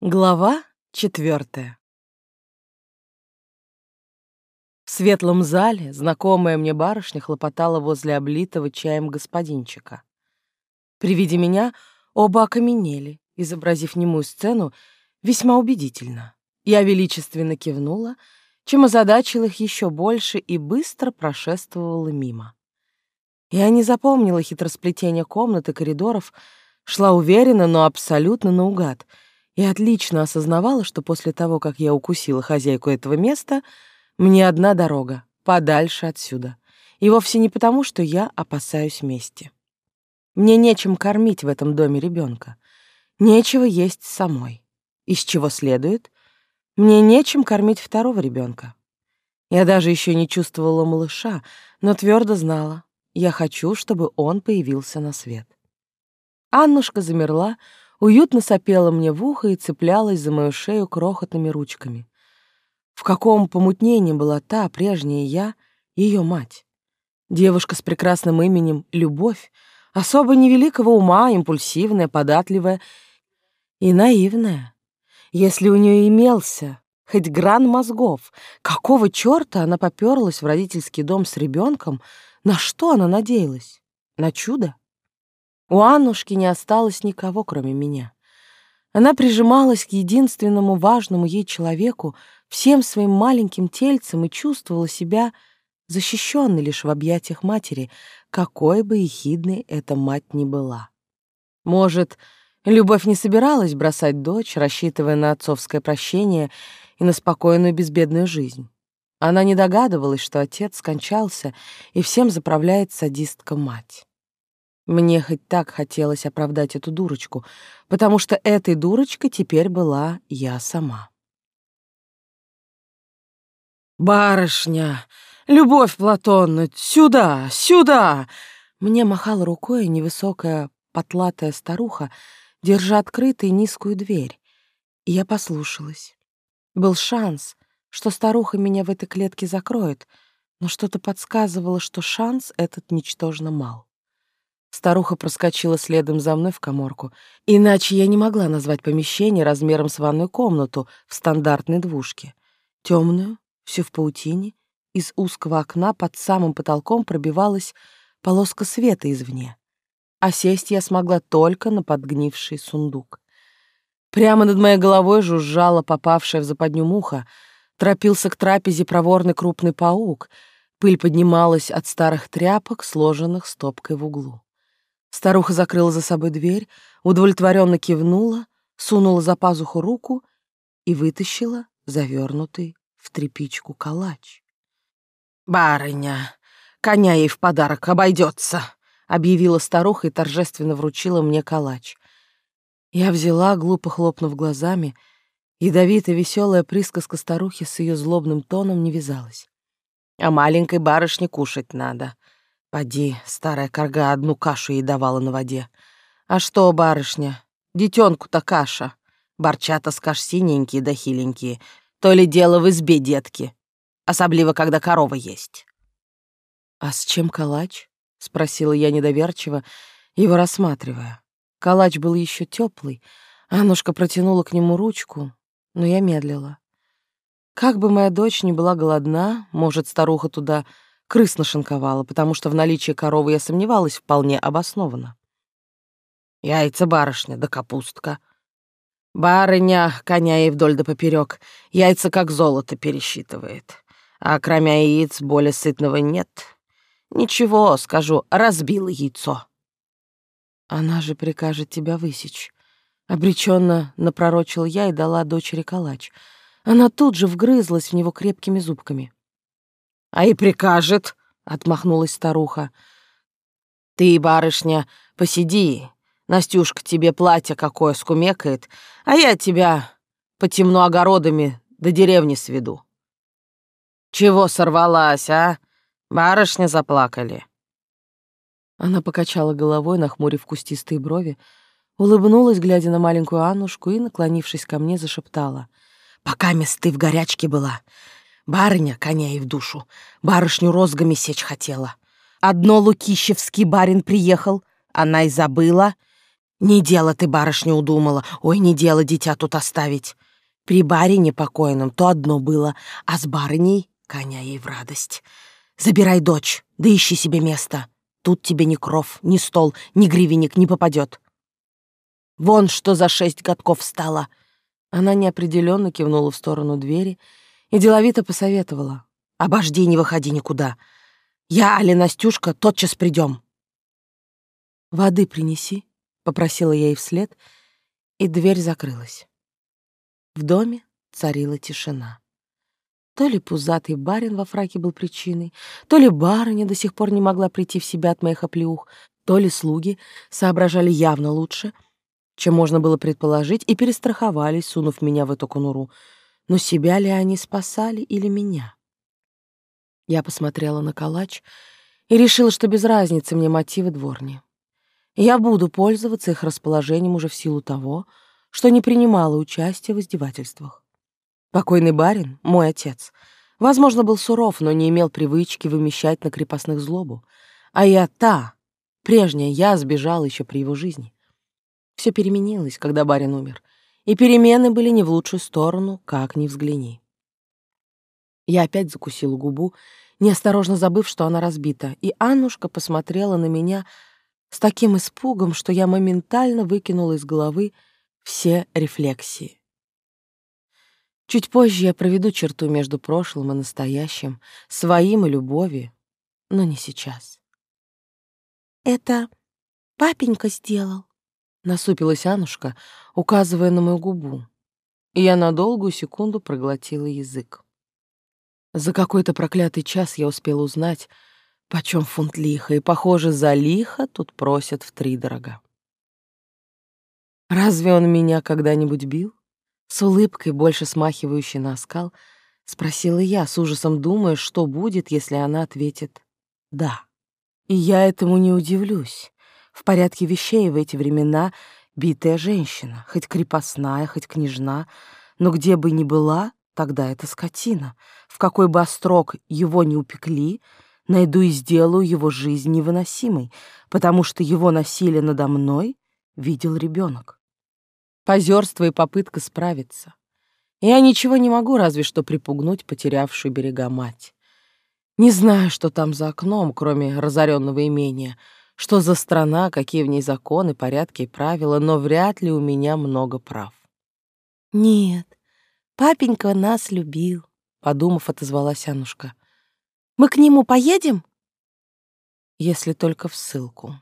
Глава четвертая. В светлом зале знакомая мне барышня хлопотала возле облитого чаем господинчика. При виде меня оба окаменели, изобразив немую сцену весьма убедительно. Я величественно кивнула, чем озадачил их еще больше и быстро прошествовала мимо. Я не запомнила хитросплетение комнат и коридоров, шла уверенно, но абсолютно наугад — и отлично осознавала, что после того, как я укусила хозяйку этого места, мне одна дорога, подальше отсюда. И вовсе не потому, что я опасаюсь мести. Мне нечем кормить в этом доме ребенка, нечего есть самой. Из чего следует, мне нечем кормить второго ребенка. Я даже еще не чувствовала малыша, но твердо знала, я хочу, чтобы он появился на свет. Аннушка замерла, уютно сопела мне в ухо и цеплялась за мою шею крохотными ручками. В каком помутнении была та, прежняя я, ее мать. Девушка с прекрасным именем Любовь, особо невеликого ума, импульсивная, податливая и наивная. Если у нее имелся хоть гран мозгов, какого черта она поперлась в родительский дом с ребенком, на что она надеялась? На чудо? У Аннушки не осталось никого, кроме меня. Она прижималась к единственному важному ей человеку всем своим маленьким тельцем и чувствовала себя защищенной лишь в объятиях матери, какой бы ехидной эта мать ни была. Может, Любовь не собиралась бросать дочь, рассчитывая на отцовское прощение и на спокойную безбедную жизнь. Она не догадывалась, что отец скончался, и всем заправляет садистка-мать. Мне хоть так хотелось оправдать эту дурочку, потому что этой дурочкой теперь была я сама. «Барышня! Любовь Платонна! Сюда! Сюда!» Мне махала рукой невысокая потлатая старуха, держа открытой низкую дверь. И я послушалась. Был шанс, что старуха меня в этой клетке закроет, но что-то подсказывало, что шанс этот ничтожно мал. Старуха проскочила следом за мной в коморку. Иначе я не могла назвать помещение размером с ванную комнату в стандартной двушке. Темную, всю в паутине, из узкого окна под самым потолком пробивалась полоска света извне. А сесть я смогла только на подгнивший сундук. Прямо над моей головой жужжала попавшая в западню муха, торопился к трапезе проворный крупный паук, пыль поднималась от старых тряпок, сложенных стопкой в углу. Старуха закрыла за собой дверь, удовлетворенно кивнула, сунула за пазуху руку и вытащила завернутый в тряпичку калач. «Барыня, коня ей в подарок обойдется», — объявила старуха и торжественно вручила мне калач. Я взяла, глупо хлопнув глазами, ядовитая веселая присказка старухи с ее злобным тоном не вязалась. «А маленькой барышне кушать надо. Поди, старая корга одну кашу ей давала на воде. А что, барышня, детенку-то каша. Борчата скаж синенькие да хиленькие. То ли дело в избе детки. Особливо, когда корова есть. «А с чем калач?» — спросила я недоверчиво, его рассматривая. Калач был еще теплый. Аннушка протянула к нему ручку, но я медлила. Как бы моя дочь не была голодна, может, старуха туда крыс нашинковала, потому что в наличии коровы я сомневалась вполне обоснованно. Яйца барышня да капустка. Барыня коня ей вдоль да поперек, яйца как золото пересчитывает. А кроме яиц более сытного нет. Ничего, скажу, разбила яйцо. Она же прикажет тебя высечь. Обреченно напророчил я и дала дочери калач. Она тут же вгрызлась в него крепкими зубками. А и прикажет, отмахнулась старуха. Ты, барышня, посиди. Настюшка тебе платье какое скумекает, а я тебя по темну огородами до деревни сведу. Чего сорвалась, а? Барышня заплакали. Она покачала головой, нахмурив кустистые брови, улыбнулась, глядя на маленькую Аннушку, и, наклонившись ко мне, зашептала. «Пока мест ты в горячке была, Барыня коня ей в душу, барышню розгами сечь хотела. Одно Лукищевский барин приехал, она и забыла. Не дело ты, барышня, удумала. Ой, не дело дитя тут оставить. При барине покойном то одно было, а с барыней коня ей в радость. Забирай дочь, да ищи себе место. Тут тебе ни кров, ни стол, ни гривенник не попадет. Вон что за шесть годков стало. Она неопределенно кивнула в сторону двери и деловито посоветовала. «Обожди, не выходи никуда. Я, Али Настюшка, тотчас придем. «Воды принеси», — попросила я ей вслед, и дверь закрылась. В доме царила тишина. То ли пузатый барин во фраке был причиной, то ли барыня до сих пор не могла прийти в себя от моих оплеух, то ли слуги соображали явно лучше, чем можно было предположить, и перестраховались, сунув меня в эту конуру. Но себя ли они спасали или меня? Я посмотрела на калач и решила, что без разницы мне мотивы дворни. Я буду пользоваться их расположением уже в силу того, что не принимала участия в издевательствах. Покойный барин, мой отец, возможно, был суров, но не имел привычки вымещать на крепостных злобу. А я та, прежняя я, сбежала еще при его жизни. Все переменилось, когда барин умер, и перемены были не в лучшую сторону, как ни взгляни. Я опять закусила губу, неосторожно забыв, что она разбита, и Аннушка посмотрела на меня — с таким испугом, что я моментально выкинула из головы все рефлексии. Чуть позже я проведу черту между прошлым и настоящим, своим и любовью, но не сейчас. «Это папенька сделал», — насупилась Анушка, указывая на мою губу, и я на долгую секунду проглотила язык. За какой-то проклятый час я успела узнать, Почем фунт лиха, и, похоже, за лихо тут просят втридорога. Разве он меня когда-нибудь бил? С улыбкой, больше смахивающей на оскал, спросила я, с ужасом думая, что будет, если она ответит «да». И я этому не удивлюсь. В порядке вещей в эти времена битая женщина, хоть крепостная, хоть княжна, но где бы ни была, тогда это скотина. В какой бы острог его не упекли — найду и сделаю его жизнь невыносимой, потому что его насилие надо мной видел ребенок. Позерство и попытка справиться. Я ничего не могу, разве что припугнуть потерявшую берега мать. Не знаю, что там за окном, кроме разоренного имения, что за страна, какие в ней законы, порядки и правила, но вряд ли у меня много прав. «Нет, папенька нас любил», — подумав, отозвалась Анушка. Мы к нему поедем? Если только в ссылку.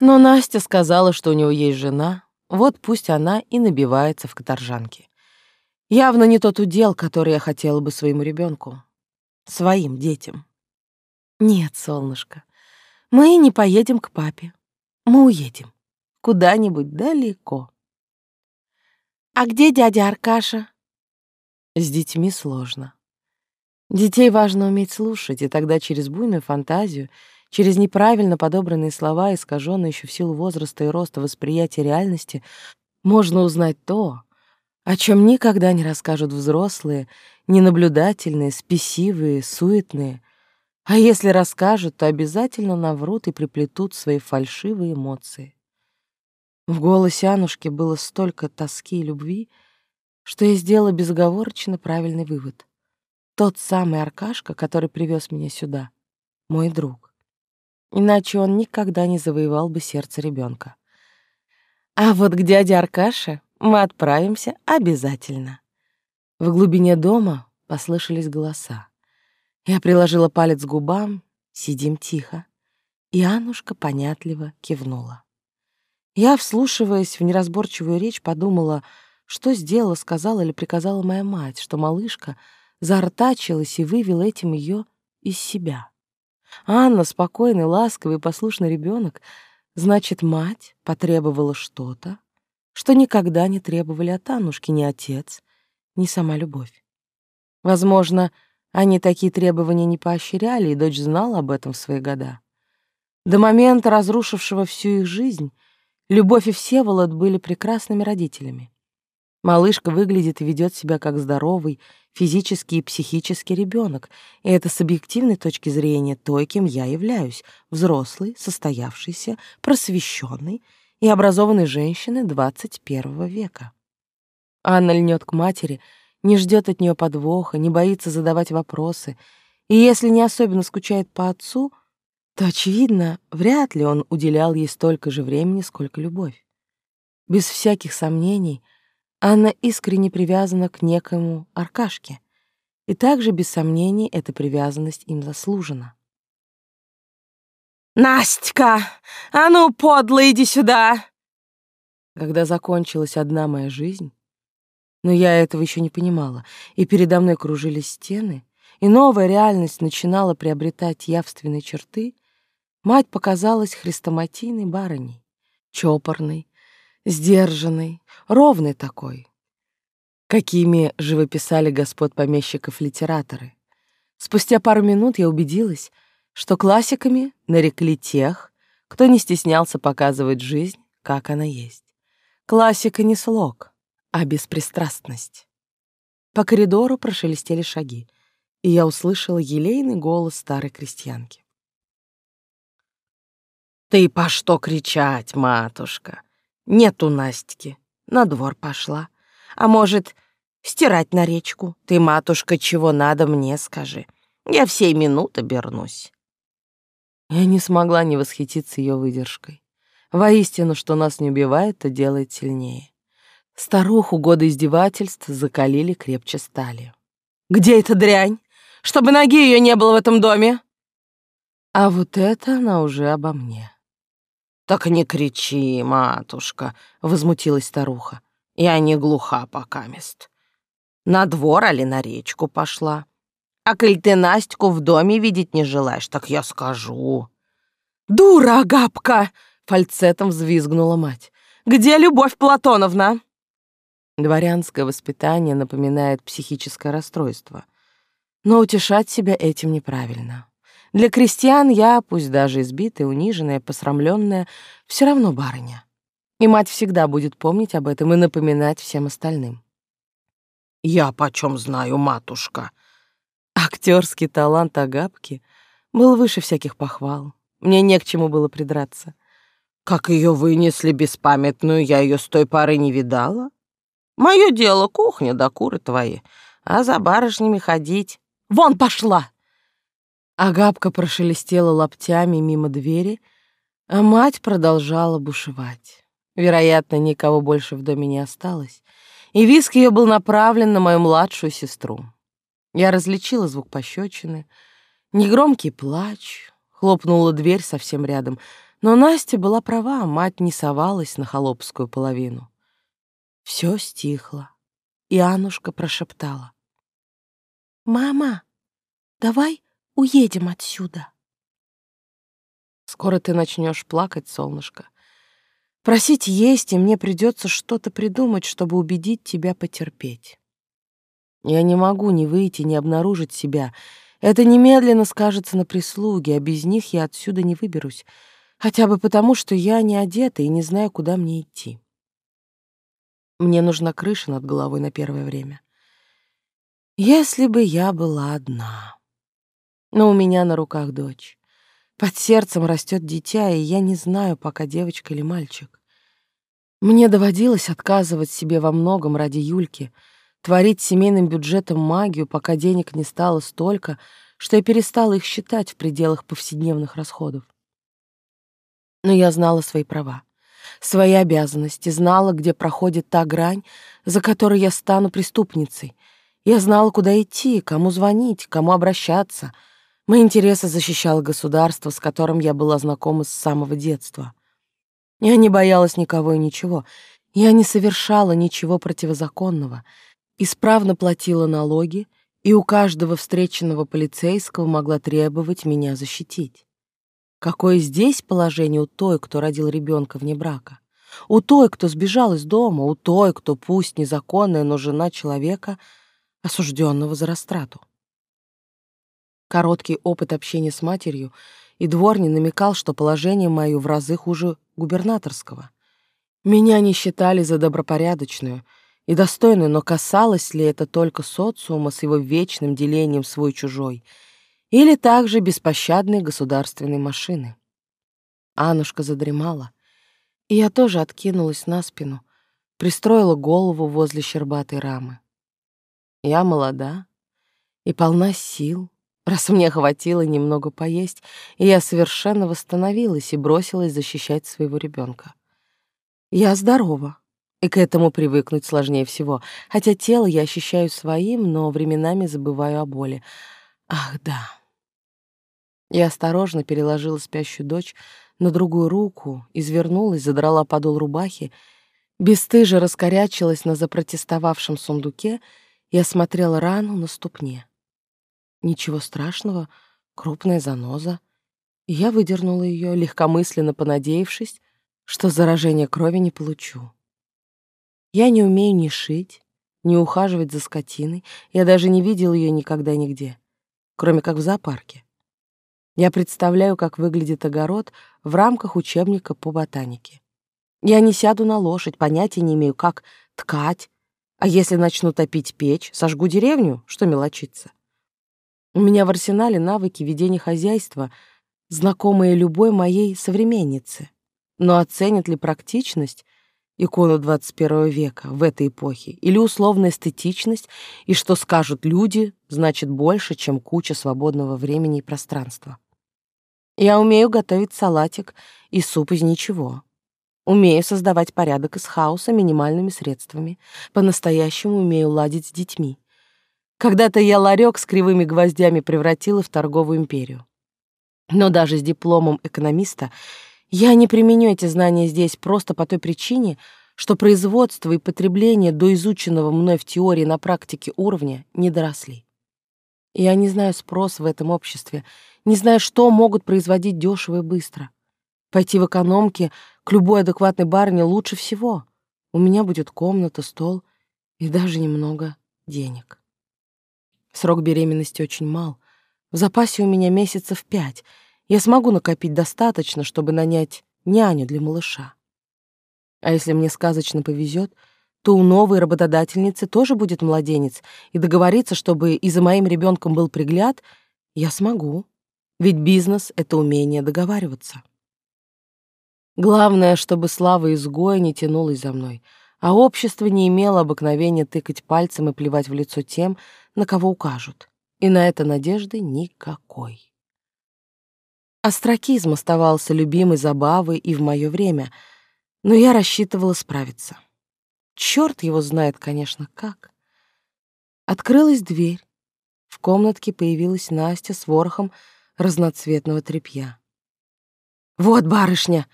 Но Настя сказала, что у него есть жена, вот пусть она и набивается в каторжанке. Явно не тот удел, который я хотела бы своему ребенку, своим детям. Нет, солнышко, мы не поедем к папе. Мы уедем куда-нибудь далеко. А где дядя Аркаша? С детьми сложно. Детей важно уметь слушать, и тогда через буйную фантазию, через неправильно подобранные слова, искаженные еще в силу возраста и роста восприятия реальности, можно узнать то, о чем никогда не расскажут взрослые, ненаблюдательные, спесивые, суетные. А если расскажут, то обязательно наврут и приплетут свои фальшивые эмоции. В голосе Анушки было столько тоски и любви, что я сделала безоговорочно правильный вывод. Тот самый Аркашка, который привез меня сюда, мой друг. Иначе он никогда не завоевал бы сердце ребенка. А вот к дяде Аркаше мы отправимся обязательно. В глубине дома послышались голоса. Я приложила палец к губам, сидим тихо, и Аннушка понятливо кивнула. Я, вслушиваясь в неразборчивую речь, подумала, что сделала, сказала или приказала моя мать, что малышка — заортачилась и вывел этим ее из себя. Анна, спокойный, ласковый, послушный ребенок, значит, мать потребовала что-то, что никогда не требовали от Аннушки ни отец, ни сама любовь. Возможно, они такие требования не поощряли, и дочь знала об этом в свои года. До момента, разрушившего всю их жизнь, Любовь и Всеволод были прекрасными родителями. Малышка выглядит и ведет себя как здоровый, физический и психический ребенок, и это с объективной точки зрения то, кем я являюсь, взрослый, состоявшийся, просвещенный, и образованной женщины 21 века. Анна льнет к матери, не ждет от нее подвоха, не боится задавать вопросы, и если не особенно скучает по отцу, то, очевидно, вряд ли он уделял ей столько же времени, сколько любовь. Без всяких сомнений, Анна искренне привязана к некоему Аркашке, и также, без сомнений, эта привязанность им заслужена. «Настя, а ну, подло, иди сюда!» Когда закончилась одна моя жизнь, но я этого еще не понимала, и передо мной кружились стены, и новая реальность начинала приобретать явственные черты, мать показалась хрестоматийной барыней, чопорной, сдержанной, ровной такой, какими живописали господ помещиков литераторы. Спустя пару минут я убедилась, что классиками нарекли тех, кто не стеснялся показывать жизнь, как она есть. Классика не слог, а беспристрастность. По коридору прошелестели шаги, и я услышала елейный голос старой крестьянки. «Ты по что кричать, матушка? Нету Настики, на двор пошла. А может, стирать на речку? Ты, матушка, чего надо, мне скажи. Я в сей минут обернусь». Я не смогла не восхититься ее выдержкой. Воистину, что нас не убивает, то делает сильнее. Старуху годы издевательств закалили крепче стали. «Где эта дрянь? Чтобы ноги ее не было в этом доме!» А вот это она уже обо мне. «Так не кричи, матушка!» — возмутилась старуха. «Я не глуха пока мест. На двор али на речку пошла. А коль ты Настю в доме видеть не желаешь, так я скажу». «Дура, Агапка!» — фальцетом взвизгнула мать. «Где Любовь Платоновна?» Дворянское воспитание напоминает психическое расстройство. Но утешать себя этим неправильно. Для крестьян я, пусть даже избитая, униженная, посрамленная, все равно барыня. И мать всегда будет помнить об этом и напоминать всем остальным. «Я почем знаю, матушка?» Актерский талант Агапки был выше всяких похвал. Мне не к чему было придраться. Как ее вынесли беспамятную, я ее с той поры не видала. Мое дело кухня да куры твои, а за барышнями ходить. Вон пошла!» Агапка прошелестела лаптями мимо двери, а мать продолжала бушевать. Вероятно, никого больше в доме не осталось, и виск ее был направлен на мою младшую сестру. Я различила звук пощечины, негромкий плач, хлопнула дверь совсем рядом, но Настя была права, мать не совалась на холопскую половину. Все стихло, и Анушка прошептала. «Мама, давай уедем отсюда». «Скоро ты начнешь плакать, солнышко. Просить есть, и мне придется что-то придумать, чтобы убедить тебя потерпеть». Я не могу ни выйти, ни обнаружить себя. Это немедленно скажется на прислуге, а без них я отсюда не выберусь. Хотя бы потому, что я не одета и не знаю, куда мне идти. Мне нужна крыша над головой на первое время. Если бы я была одна. Но у меня на руках дочь. Под сердцем растет дитя, и я не знаю, пока девочка или мальчик. Мне доводилось отказывать себе во многом ради Юльки — творить семейным бюджетом магию, пока денег не стало столько, что я перестала их считать в пределах повседневных расходов. Но я знала свои права, свои обязанности, знала, где проходит та грань, за которой я стану преступницей. Я знала, куда идти, кому звонить, кому обращаться. Мои интересы защищало государство, с которым я была знакома с самого детства. Я не боялась никого и ничего. Я не совершала ничего противозаконного — исправно платила налоги и у каждого встреченного полицейского могла требовать меня защитить. Какое здесь положение у той, кто родил ребенка вне брака? У той, кто сбежал из дома, у той, кто пусть незаконная, но жена человека, осужденного за растрату. Короткий опыт общения с матерью и дворни намекал, что положение мое в разы хуже губернаторского. Меня не считали за добропорядочную — и достойную, но касалось ли это только социума с его вечным делением свой-чужой, или также беспощадной государственной машины? Анушка задремала, И я тоже откинулась на спину, пристроила голову возле щербатой рамы. Я молода и полна сил, раз мне хватило немного поесть, и я совершенно восстановилась и бросилась защищать своего ребенка. Я здорова, и к этому привыкнуть сложнее всего, хотя тело я ощущаю своим, но временами забываю о боли. Ах, да. Я осторожно переложила спящую дочь на другую руку, извернулась, задрала подол рубахи, бесстыже раскорячилась на запротестовавшем сундуке и осмотрела рану на ступне. Ничего страшного, крупная заноза. Я выдернула ее, легкомысленно понадеявшись, что заражение крови не получу. Я не умею ни шить, ни ухаживать за скотиной, я даже не видел ее никогда нигде, кроме как в зоопарке. Я представляю, как выглядит огород в рамках учебника по ботанике. Я не сяду на лошадь, понятия не имею, как ткать. А если начну топить печь, сожгу деревню, что мелочиться. У меня в арсенале навыки ведения хозяйства, знакомые любой моей современнице. Но оценит ли практичность икону 21 века в этой эпохе или условная эстетичность, и что скажут люди, значит больше, чем куча свободного времени и пространства. Я умею готовить салатик и суп из ничего. Умею создавать порядок из хаоса минимальными средствами. По-настоящему умею ладить с детьми. Когда-то я ларек с кривыми гвоздями превратила в торговую империю. Но даже с дипломом экономиста я не применю эти знания здесь просто по той причине, что производство и потребление до изученного мной в теории на практике уровня не доросли. Я не знаю спрос в этом обществе, не знаю, что могут производить дешево и быстро. Пойти в экономке к любой адекватной барыне лучше всего. У меня будет комната, стол и даже немного денег. Срок беременности очень мал. В запасе у меня месяцев пять. Я смогу накопить достаточно, чтобы нанять няню для малыша. А если мне сказочно повезет, то у новой работодательницы тоже будет младенец, и договориться, чтобы и за моим ребенком был пригляд, я смогу. Ведь бизнес — это умение договариваться. Главное, чтобы слава изгоя не тянулась за мной, а общество не имело обыкновения тыкать пальцем и плевать в лицо тем, на кого укажут. И на это надежды никакой. Астракизм оставался любимой забавой и в мое время, но я рассчитывала справиться. Черт его знает, конечно, как. Открылась дверь. В комнатке появилась Настя с ворохом разноцветного тряпья. «Вот барышня!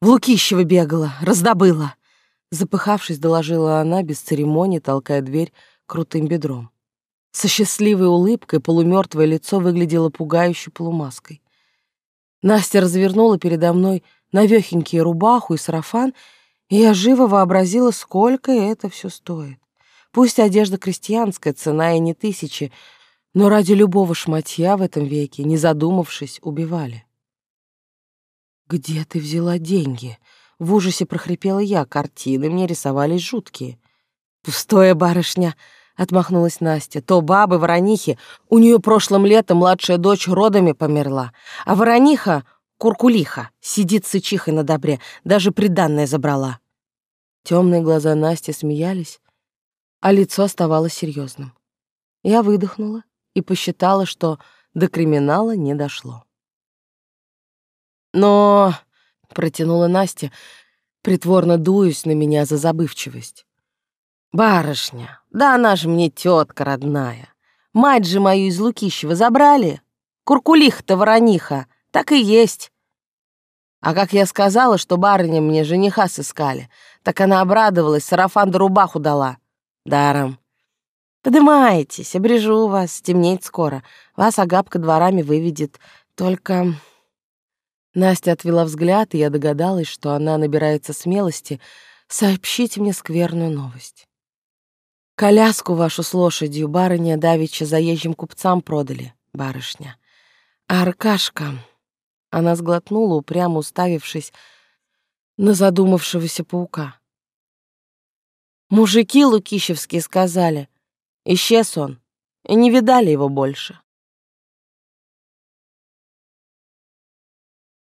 В Лукищево бегала, раздобыла!» Запыхавшись, доложила она, без церемонии, толкая дверь крутым бедром. Со счастливой улыбкой полумертвое лицо выглядело пугающей полумаской. Настя развернула передо мной навехенькие рубаху и сарафан, и я живо вообразила, сколько это все стоит. Пусть одежда крестьянская, цена и не тысячи, но ради любого шматья в этом веке, не задумавшись, убивали. «Где ты взяла деньги?» — в ужасе прохрипела я. Картины мне рисовались жуткие. «Пустое, барышня!» — отмахнулась Настя. «То бабы Воронихи. У нее прошлым летом младшая дочь родами померла. А Ворониха, куркулиха, сидит сычихой на добре. Даже приданное забрала». Темные глаза Насти смеялись, а лицо оставалось серьезным. Я выдохнула и посчитала, что до криминала не дошло. «Но...» — протянула Настя, притворно дуясь на меня за забывчивость. «Барышня, да она же мне тетка родная. Мать же мою из Лукищева забрали. Куркулиха-то ворониха, так и есть. А как я сказала, что барыня мне жениха сыскали, так она обрадовалась, сарафан да рубаху дала. Даром. Подымайтесь, обрежу вас, темнеет скоро. Вас Агапка дворами выведет. Только...» Настя отвела взгляд, и я догадалась, что она набирается смелости сообщить мне скверную новость. «Коляску вашу с лошадью барыня давеча заезжим купцам продали, барышня. А Аркашка...» Она сглотнула, упрямо уставившись на задумавшегося паука. «Мужики лукищевские сказали, Исчез он, и не видали его больше.